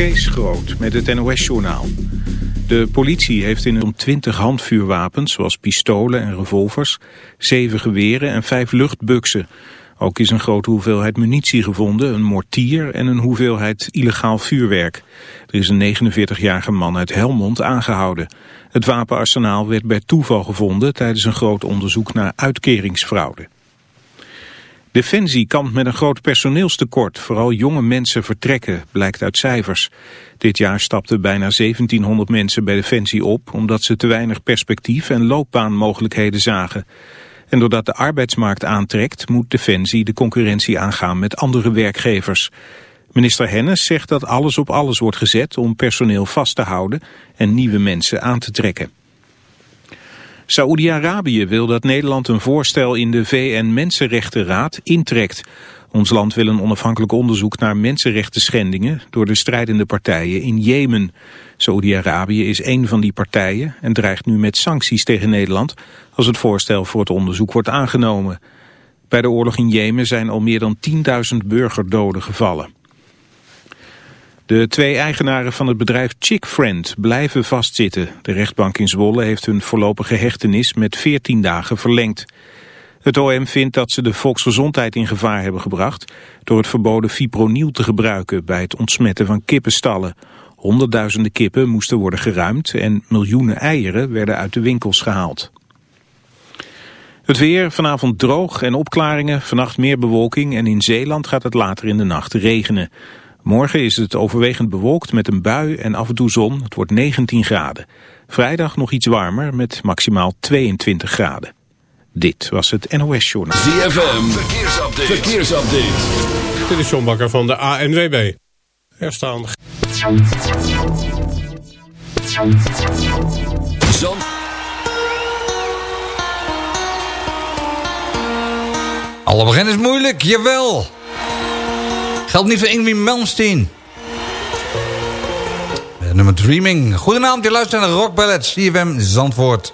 Kees Groot met het NOS-journaal. De politie heeft in om 20 handvuurwapens, zoals pistolen en revolvers, zeven geweren en vijf luchtbuksen. Ook is een grote hoeveelheid munitie gevonden, een mortier en een hoeveelheid illegaal vuurwerk. Er is een 49-jarige man uit Helmond aangehouden. Het wapenarsenaal werd bij toeval gevonden tijdens een groot onderzoek naar uitkeringsfraude. Defensie kampt met een groot personeelstekort. Vooral jonge mensen vertrekken, blijkt uit cijfers. Dit jaar stapten bijna 1700 mensen bij Defensie op... omdat ze te weinig perspectief en loopbaanmogelijkheden zagen. En doordat de arbeidsmarkt aantrekt... moet Defensie de concurrentie aangaan met andere werkgevers. Minister Hennis zegt dat alles op alles wordt gezet... om personeel vast te houden en nieuwe mensen aan te trekken. Saoedi-Arabië wil dat Nederland een voorstel in de VN-Mensenrechtenraad intrekt. Ons land wil een onafhankelijk onderzoek naar mensenrechten schendingen door de strijdende partijen in Jemen. Saoedi-Arabië is één van die partijen en dreigt nu met sancties tegen Nederland als het voorstel voor het onderzoek wordt aangenomen. Bij de oorlog in Jemen zijn al meer dan 10.000 burgerdoden gevallen. De twee eigenaren van het bedrijf Chickfriend blijven vastzitten. De rechtbank in Zwolle heeft hun voorlopige hechtenis met 14 dagen verlengd. Het OM vindt dat ze de volksgezondheid in gevaar hebben gebracht... door het verboden fipronil te gebruiken bij het ontsmetten van kippenstallen. Honderdduizenden kippen moesten worden geruimd... en miljoenen eieren werden uit de winkels gehaald. Het weer, vanavond droog en opklaringen, vannacht meer bewolking... en in Zeeland gaat het later in de nacht regenen. Morgen is het overwegend bewolkt met een bui en af en toe zon. Het wordt 19 graden. Vrijdag nog iets warmer met maximaal 22 graden. Dit was het NOS Journal. ZFM, verkeersupdate. verkeersupdate. Dit is John Bakker van de ANWB. Er staan... Zand... Alle begin is moeilijk, jawel. Geldt niet voor Ingrid Malmsteen. Nummer Dreaming. Goedenavond, je luistert naar Rock Ballet, CFM Zandvoort.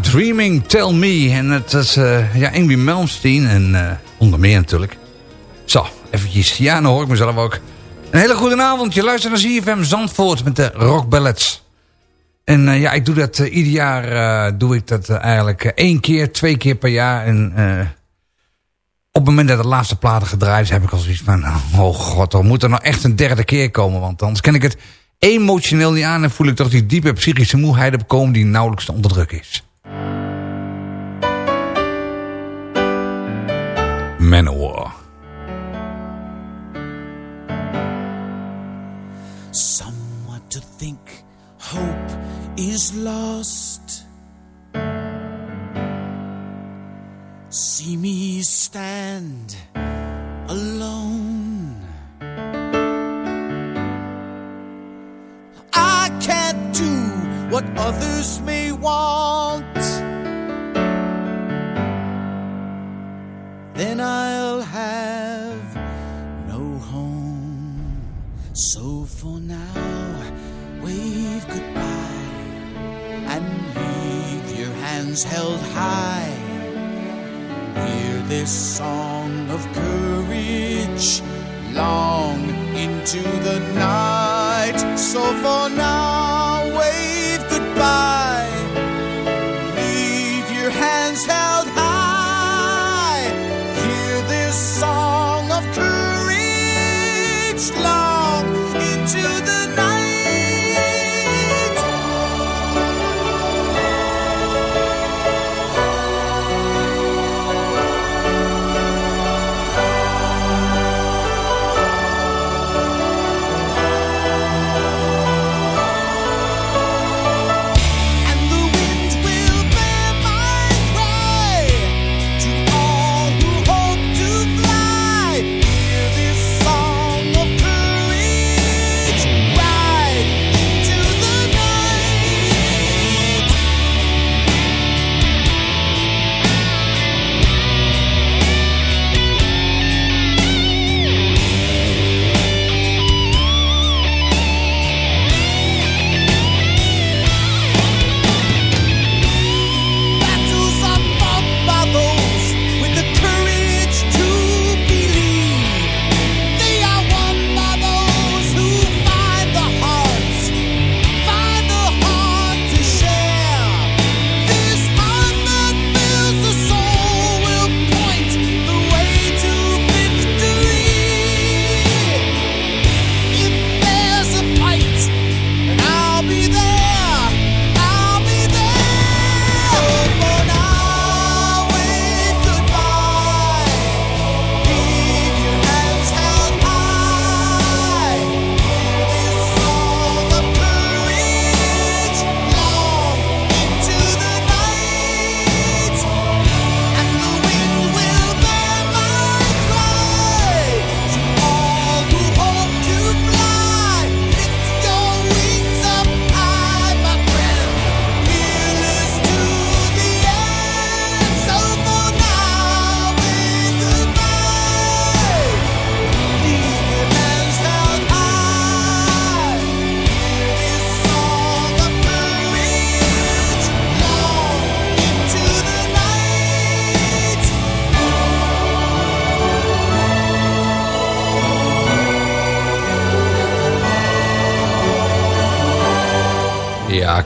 Dreaming, Tell Me. En het is uh, ja, Ingrid Malmsteen en uh, onder meer natuurlijk. Zo, eventjes. Ja, dan hoor ik mezelf ook. Een hele goede avond. Je luistert naar ZFM Zandvoort met de Rock Ballads. En uh, ja, ik doe dat ieder jaar doe ik dat eigenlijk één keer, twee keer per jaar. En op het moment dat de laatste platen gedraaid is, heb ik al zoiets van... Oh god, er moet er nou echt een derde keer komen. Want anders ken ik het emotioneel niet aan... en voel ik toch die diepe psychische moeheid opkomen... die nauwelijks te onderdrukken is. Manowar. Someone to think hope is lost See me stand alone. I can't do what others may want. Then I'll have no home. So for now, wave goodbye and leave your hands held high Hear this song of courage long into the night. So for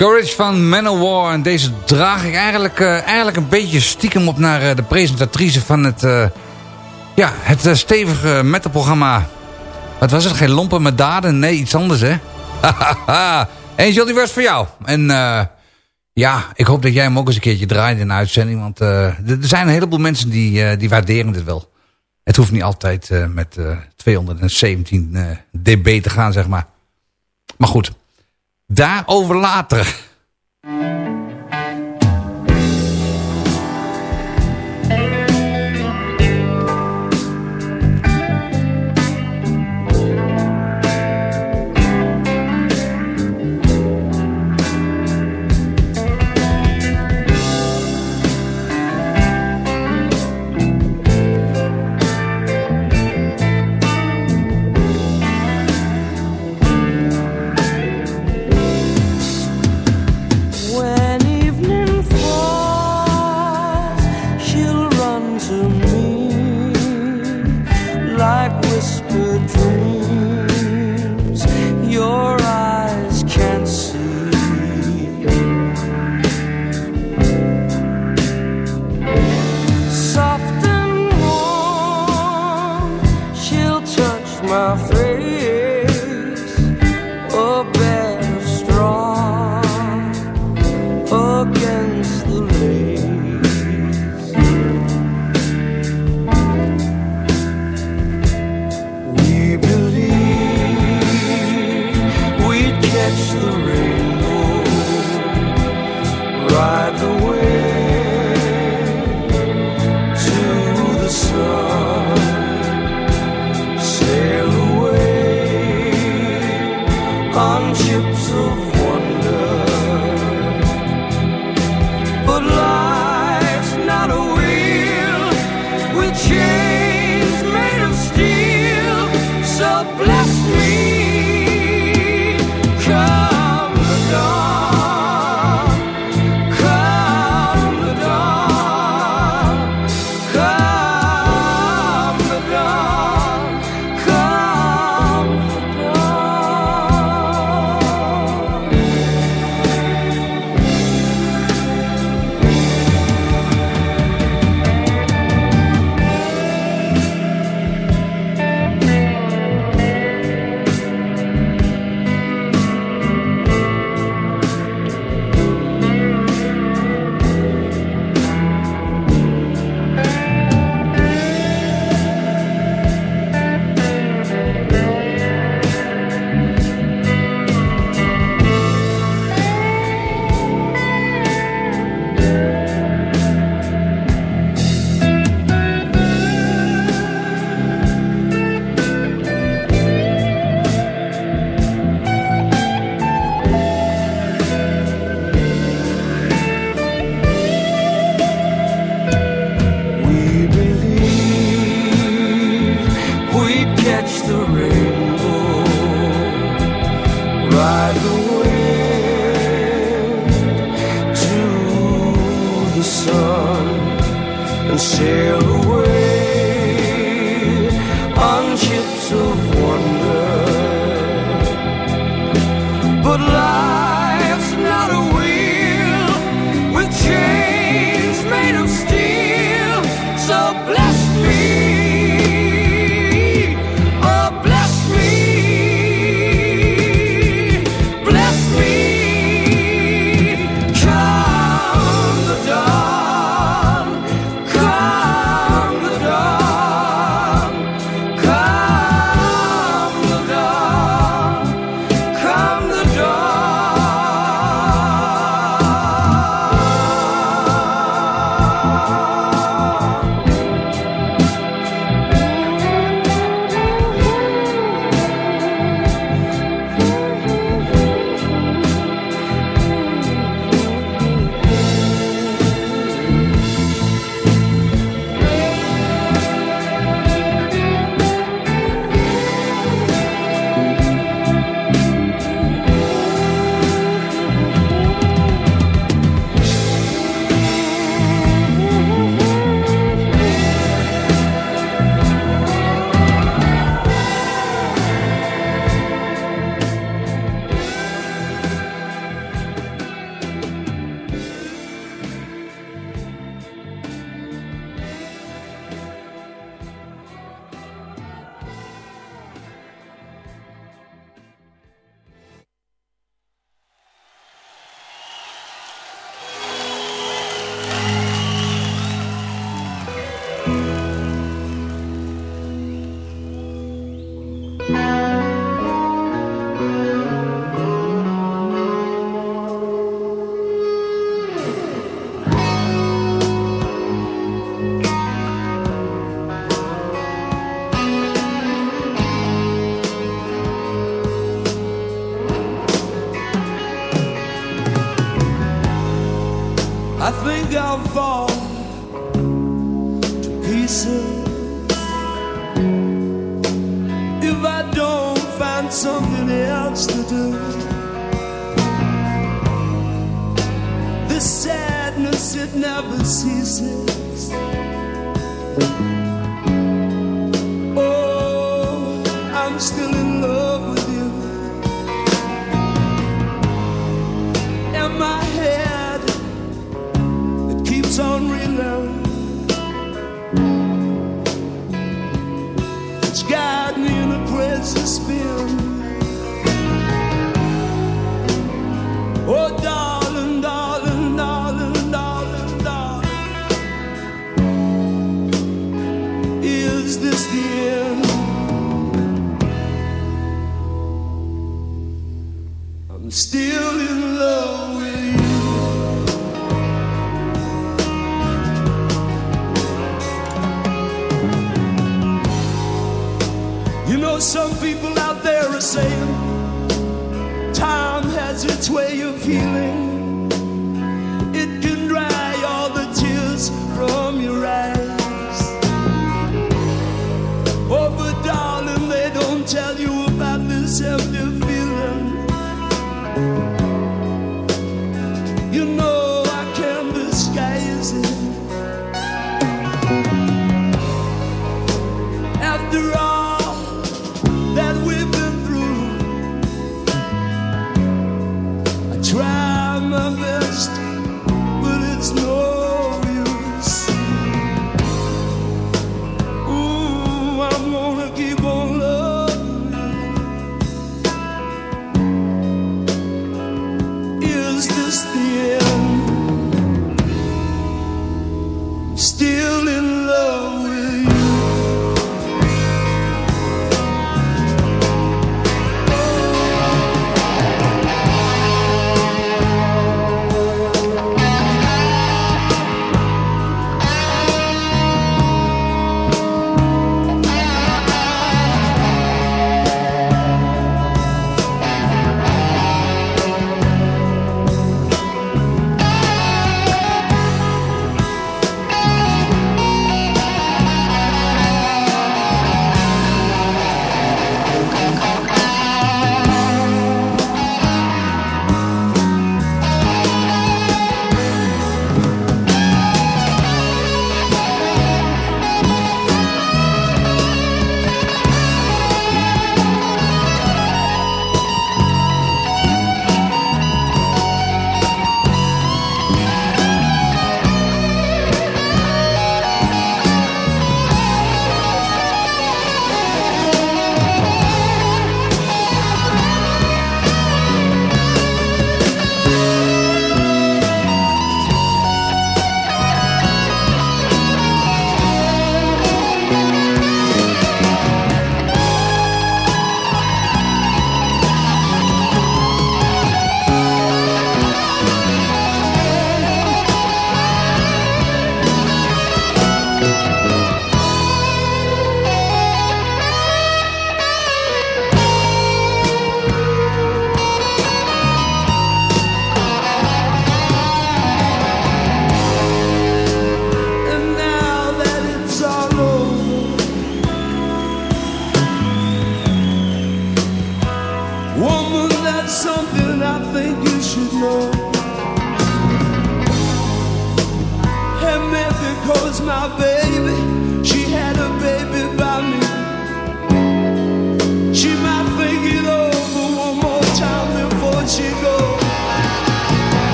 Courage van Manowar. En deze draag ik eigenlijk, uh, eigenlijk een beetje stiekem op naar uh, de presentatrice van het, uh, ja, het stevige metalprogramma. Wat was het? Geen lompen met daden? Nee, iets anders hè? Angel, die was voor jou. En ja, ik hoop dat jij hem ook eens een keertje draait in de uitzending. Want er zijn een heleboel mensen die, die waarderen dit wel. Het hoeft niet altijd met 217 dB te gaan, zeg maar. Maar goed, Daarover later. Still in love with you. You know some people out there are saying time has its way of healing.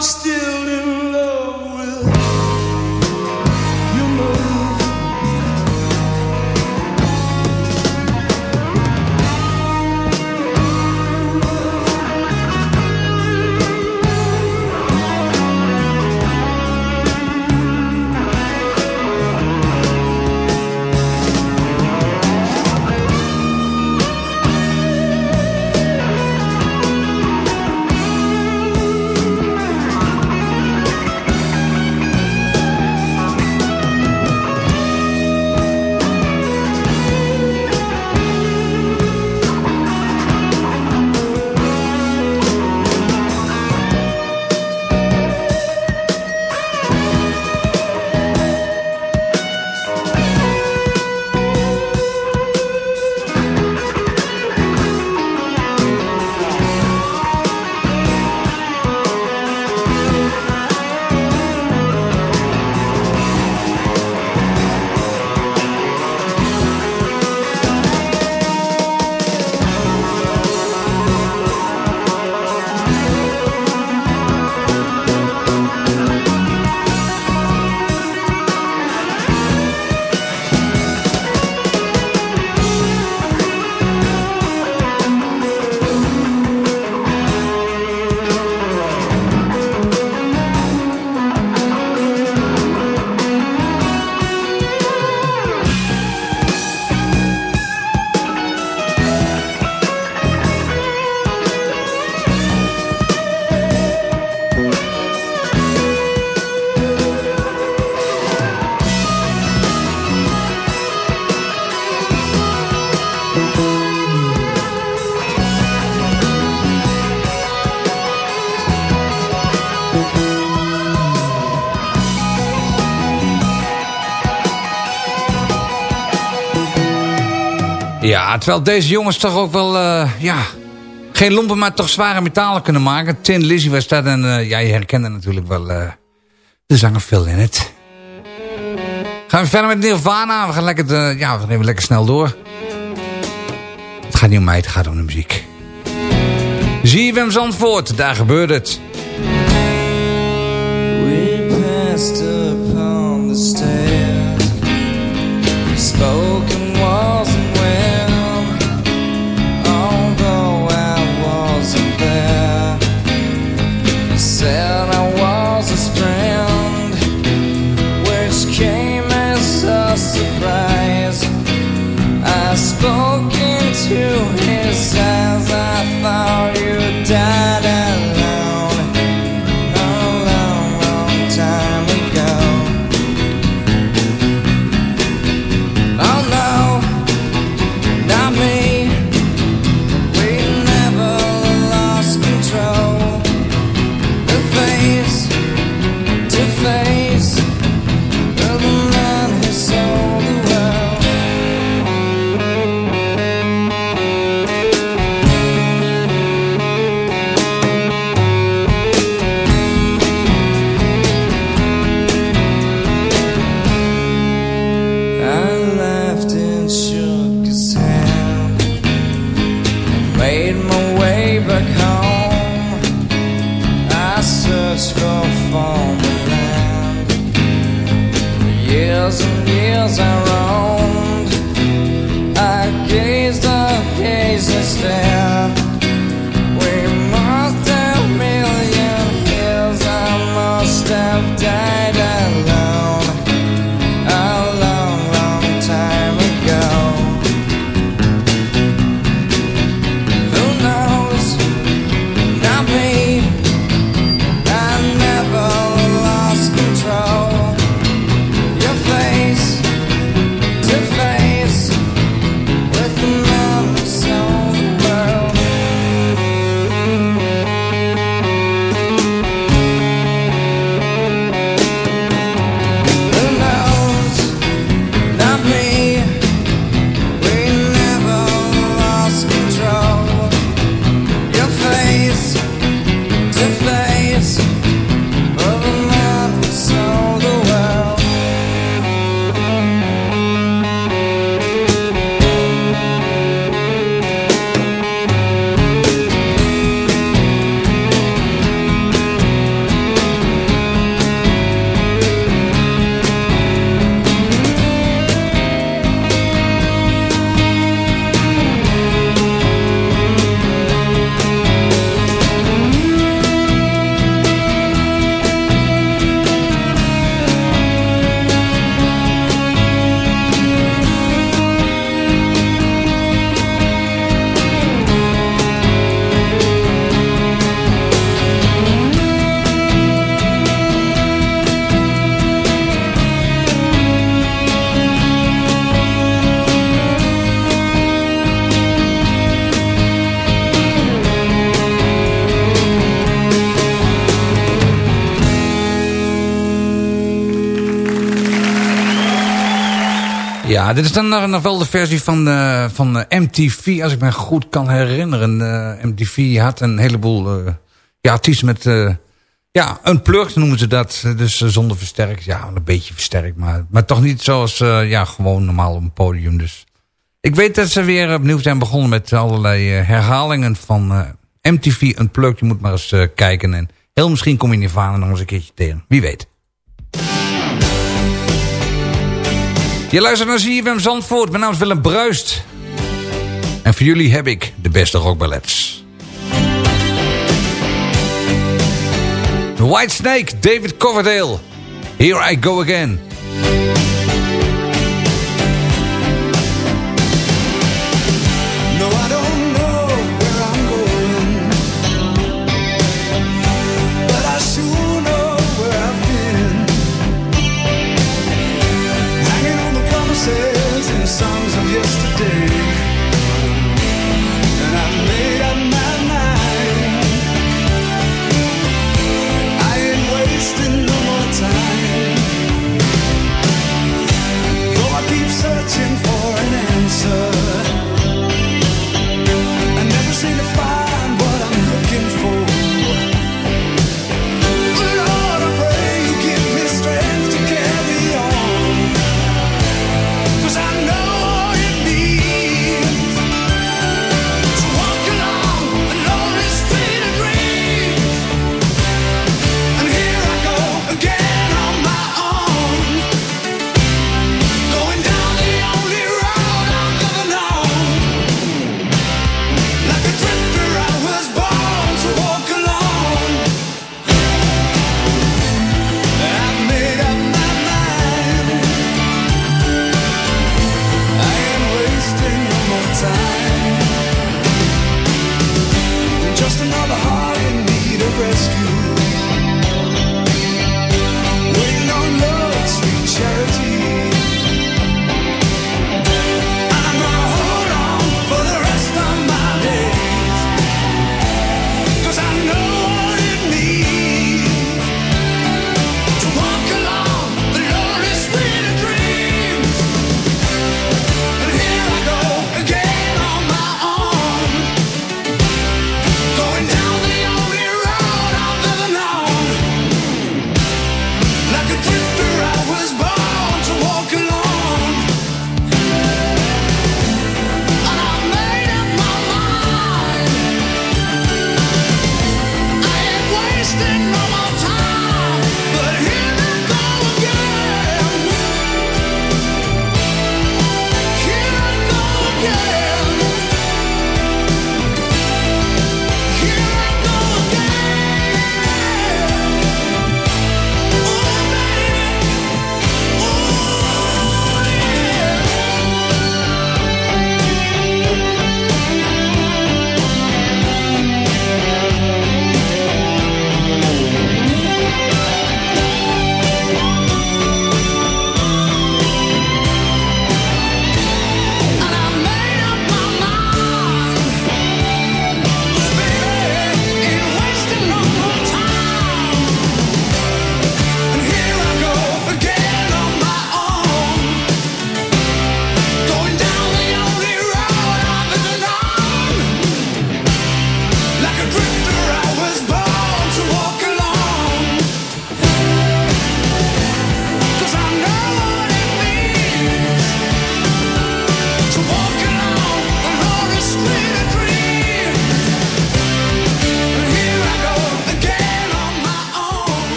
still in Ja, terwijl deze jongens toch ook wel, uh, ja, geen lompen, maar toch zware metalen kunnen maken. Tin Lizzy was dat en uh, ja, je herkende natuurlijk wel uh, de zanger Phil in het. Gaan we verder met Nirvana. We gaan lekker, de, ja, we gaan even lekker snel door. Het gaat niet om mij, het gaat om de muziek. Zie je hem Zandvoort, daar gebeurt het. We Dit is dan nog, wel de versie van, eh, van eh, MTV, als ik me goed kan herinneren. Eh, MTV had een heleboel ja, artiesten met... ja, een plug noemen ze dat. Dus zonder versterk. Ja, een beetje versterkt, maar, maar toch niet zoals ja, gewoon normaal op een podium. Dus ik weet dat ze weer opnieuw zijn begonnen met allerlei herhalingen van MTV Unplugged. Je moet maar eens kijken en heel misschien kom je Nirvana nog eens een keertje tegen. Wie weet. Je luistert naar ZFM Zandvoort. Mijn naam is Willem Bruist. En voor jullie heb ik de beste rockballets. The White Snake, David Coverdale. Here I go again.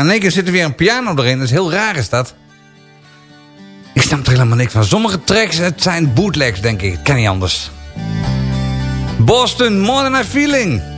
In één keer zit er weer een piano erin. Dat is heel raar is dat. Ik snap er helemaal niks van. Sommige tracks, het zijn bootlegs, denk ik. Het kan niet anders. Boston, More Than a Feeling.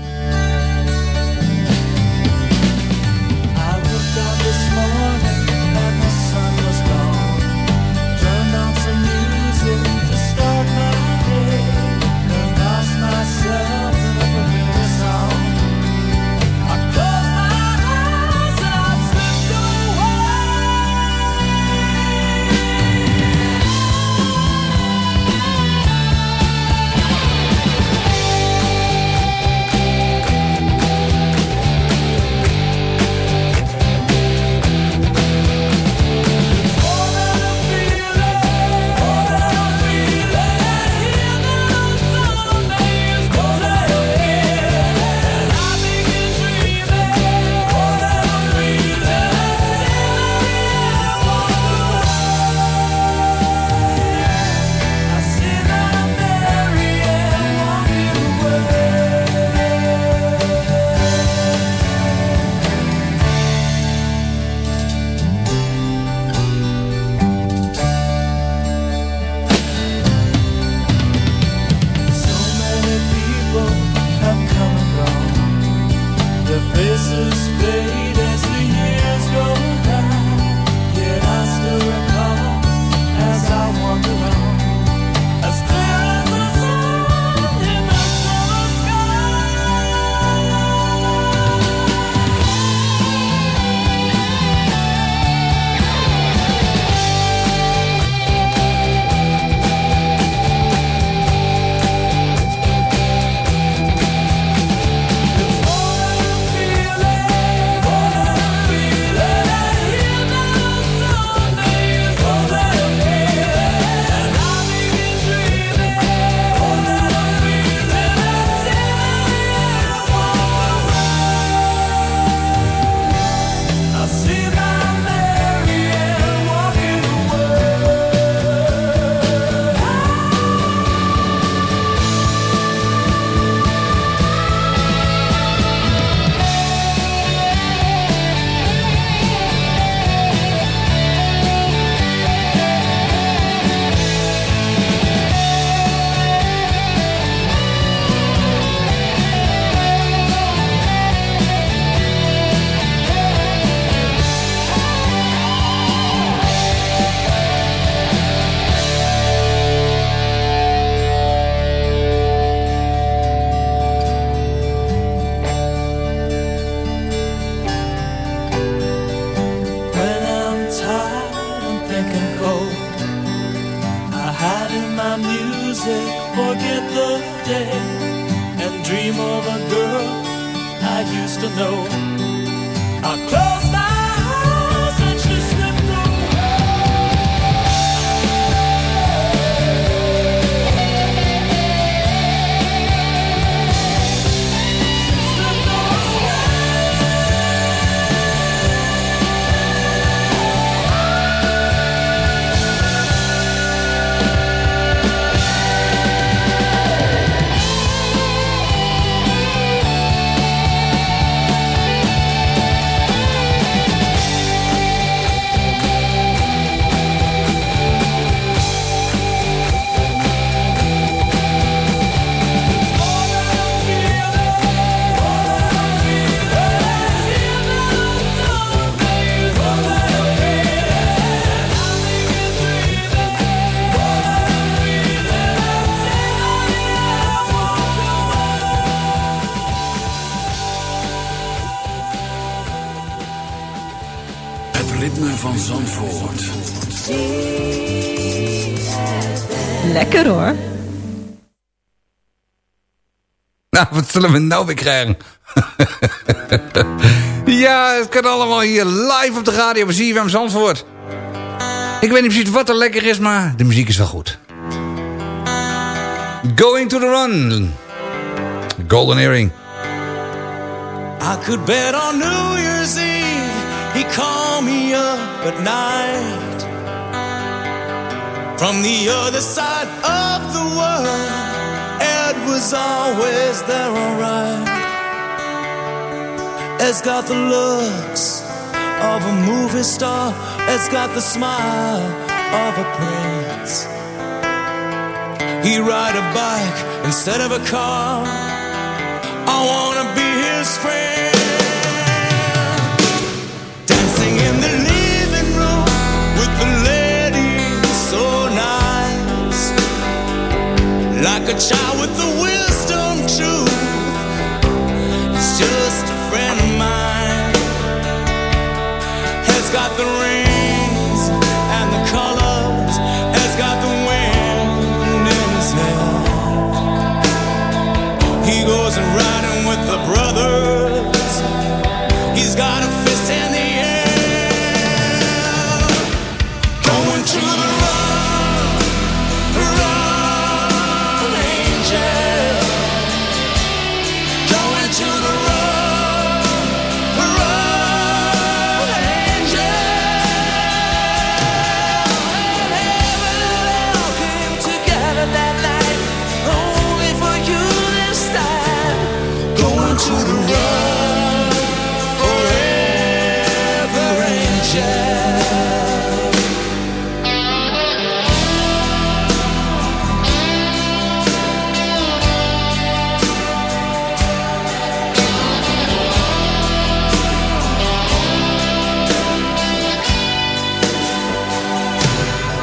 Zullen we nou weer krijgen? ja, het kan allemaal hier live op de radio bij CFM Zandvoort. Ik weet niet precies wat er lekker is, maar de muziek is wel goed. Going to the Run. Golden Earring. I could bet on New Year's Eve he called me up at night from the other side of the world. Was always there, alright. Ed's got the looks of a movie star it's got the smile of a prince. He ride a bike instead of a car. I wanna be his friend. Like a child with the wisdom truth. He's just a friend of mine. Has got the rings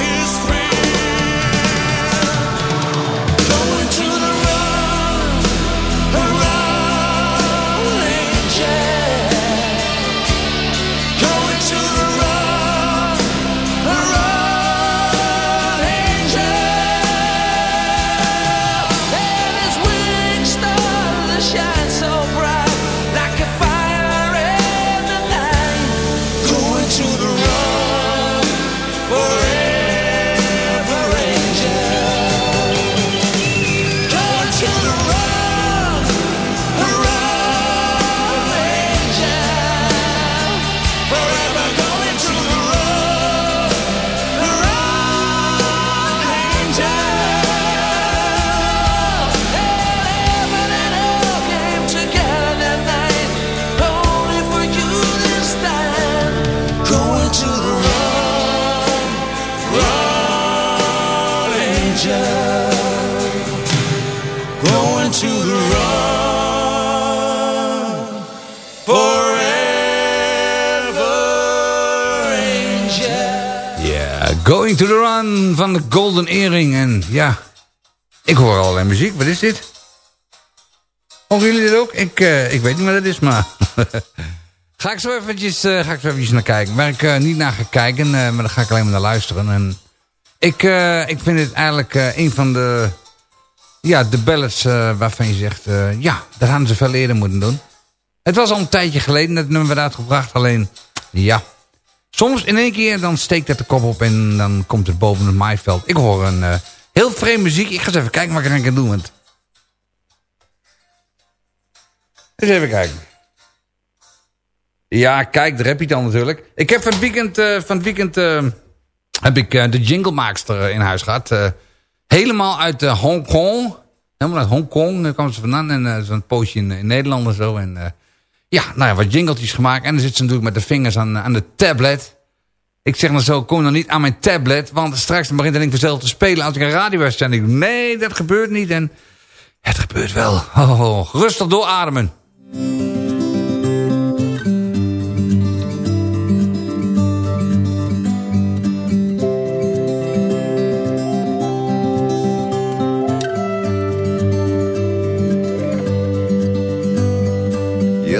his Van de Golden Earring. En ja, ik hoor allerlei muziek. Wat is dit? Horen jullie dit ook? Ik, eh, ik weet niet wat het is, maar... ga ik zo eventjes, eh, ga ik zo eventjes naar kijken. Waar ik eh, niet naar ga kijken, maar dan ga ik alleen maar naar luisteren. En ik, ik vind het eigenlijk een van de... Ja, de ballads waarvan je zegt... ja, dat hadden ze veel eerder moeten doen. Het was al een tijdje geleden dat nummer werd uitgebracht. Alleen, ja... Soms in één keer dan steekt het de kop op en dan komt het boven het maaiveld. Ik hoor een eh, heel vreemd muziek. Ik ga eens even kijken wat ik eraan kan doen. Want... Eens even kijken. Ja, kijk, daar heb je het dan natuurlijk. Ik heb van het weekend, eh, van het weekend eh, heb ik de jinglemaakster in huis gehad. Eh, helemaal uit Hongkong. Helemaal uit Hongkong kwam ze vandaan. En zo'n poosje in, in Nederland en zo. En ja, nou ja, wat jingeltjes gemaakt. En dan zit ze natuurlijk met de vingers aan, aan de tablet. Ik zeg dan zo, kom dan niet aan mijn tablet. Want straks dan begint het ding vanzelf te spelen als ik een radio-uitzending doe. Nee, dat gebeurt niet. En het gebeurt wel. Oh, rustig doorademen.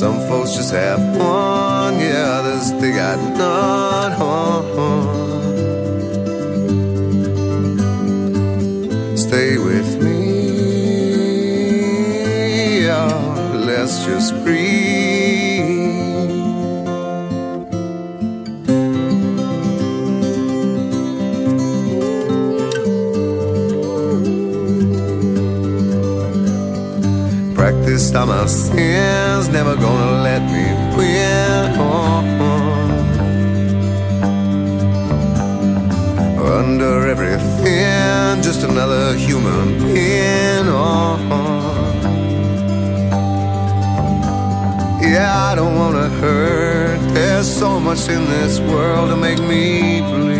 Some folks just have one, yeah, others they got none. Stay with me, oh, let's just breathe. All my sins, never gonna let me win. Oh. Under everything, just another human being. Oh. Yeah, I don't wanna hurt. There's so much in this world to make me bleed.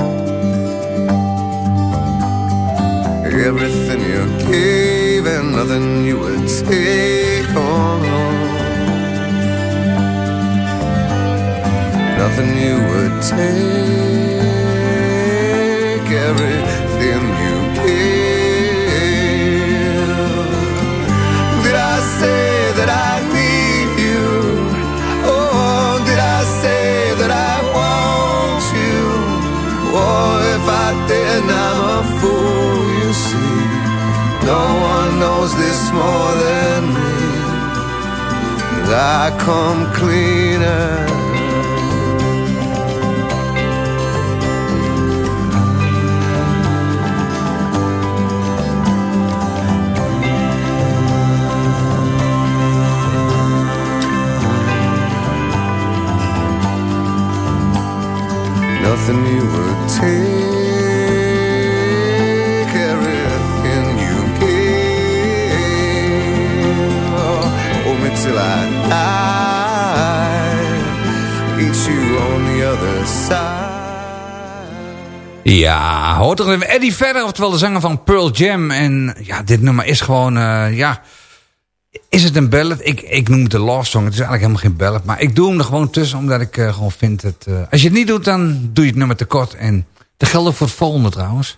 Everything you gave and nothing you would take on. Nothing you would take. Everything you gave. Did I say that I need you? Oh, did I say that I want you? Oh, if I did, I'm a fool, see. No one knows this more than me. As I come cleaner. Nothing you would take, till I die. You on the other side. Ja, hoort er even Eddie verder, oftewel de zanger van Pearl Jam. En ja, dit nummer is gewoon, eh, ja... Is het een ballad? Ik, ik noem het een love song. Het is eigenlijk helemaal geen ballad. Maar ik doe hem er gewoon tussen, omdat ik eh, gewoon vind dat... eh, als je het niet doet, dan doe je het nummer tekort. En dat geldt ook voor het volgende trouwens.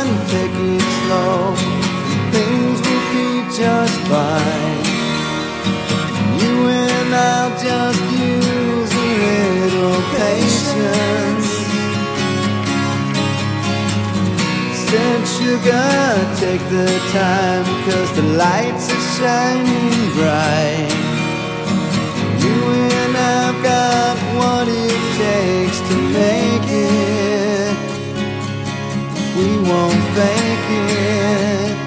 Things will be just fine. You and I'll just use a little patience. Said sugar, take the time, cause the lights are shining bright. You and I've got what it takes to make it. Won't fake it.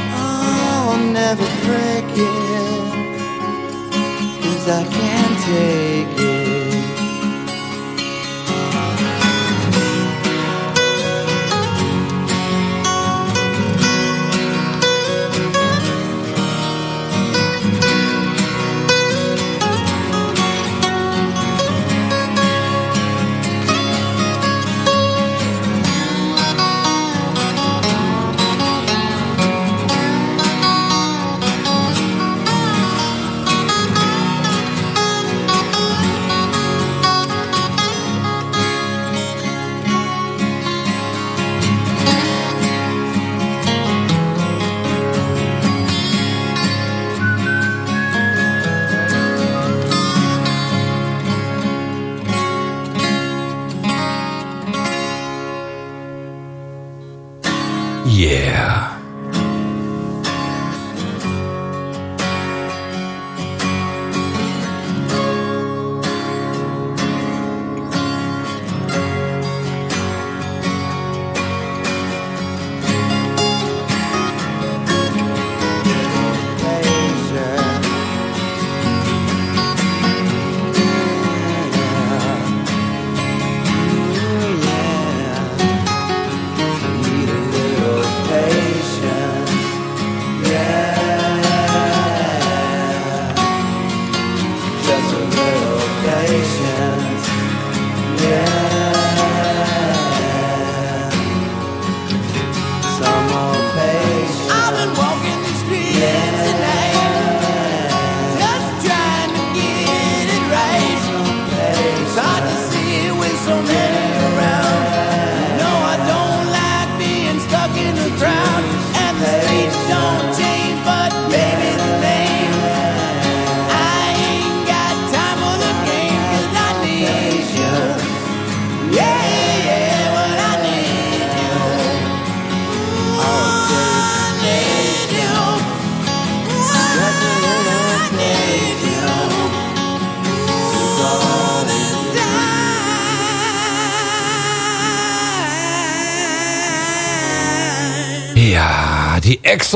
Oh, I'll never break it. Cause I can't take it.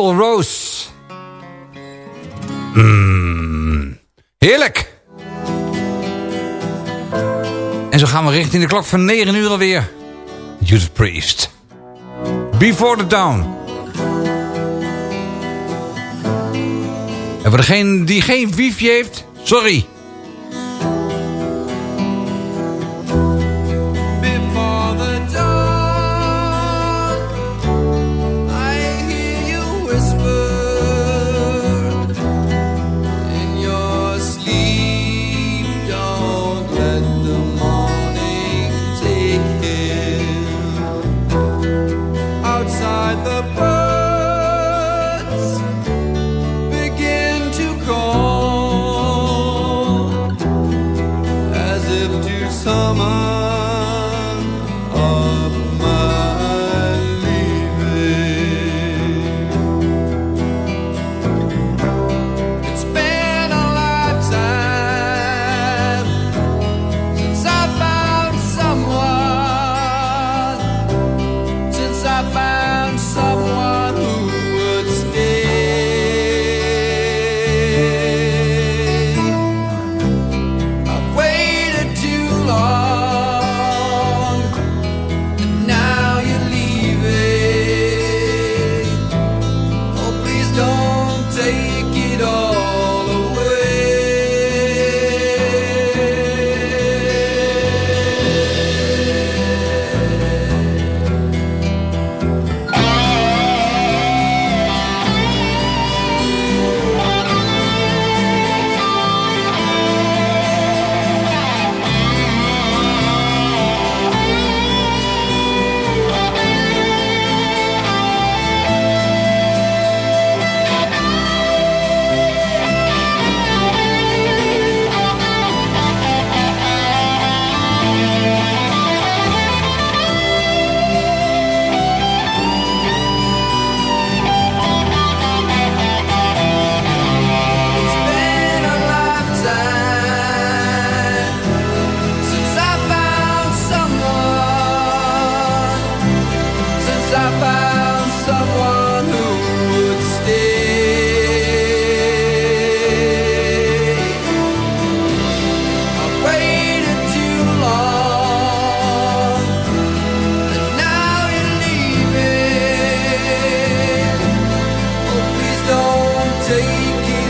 Rose. Mm, heerlijk. En zo gaan we richting de klok van 9 uur alweer. Judas Priest. Before the Dawn. En voor degene die geen wifi heeft, sorry. Of my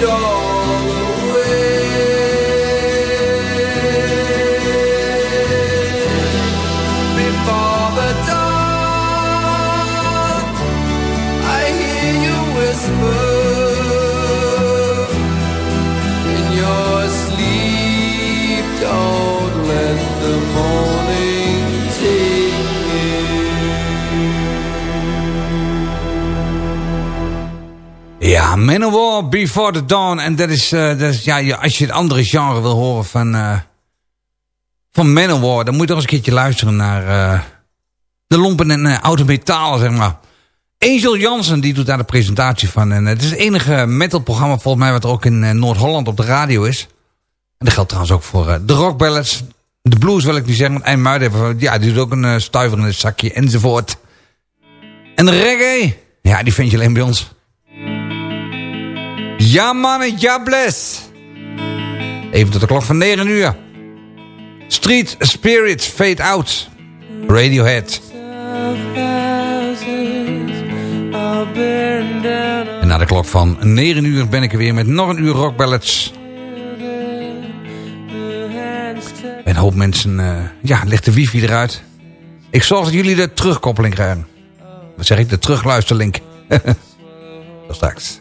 all Manowar Before the Dawn. En dat is, eh, ja, als je het andere genre wil horen van, eh van Manowar... dan moet je toch eens een keertje luisteren naar eh, de lompen en eh, oude metalen, zeg maar. Angel Jansen, die doet daar de presentatie van. En het is het enige metalprogramma volgens mij wat er ook in Noord-Holland op de radio is. En dat geldt trouwens ook voor de rockballads. De blues wil ik niet zeggen, want IJmuiden. Ja, die doet ook een stuiver in het zakje enzovoort. En reggae, ja, die vind je alleen bij ons. Ja mannen, ja bless. Even tot de klok van 9 uur. Street Spirits Fade Out. Radiohead. En na de klok van 9 uur ben ik er weer met nog een uur rockballads. En hoop mensen, eh, ja, ligt de wifi eruit. Ik zorg dat jullie de terugkoppeling krijgen. Wat zeg ik? De terugluisterlink. Tot straks.